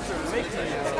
Spencer, make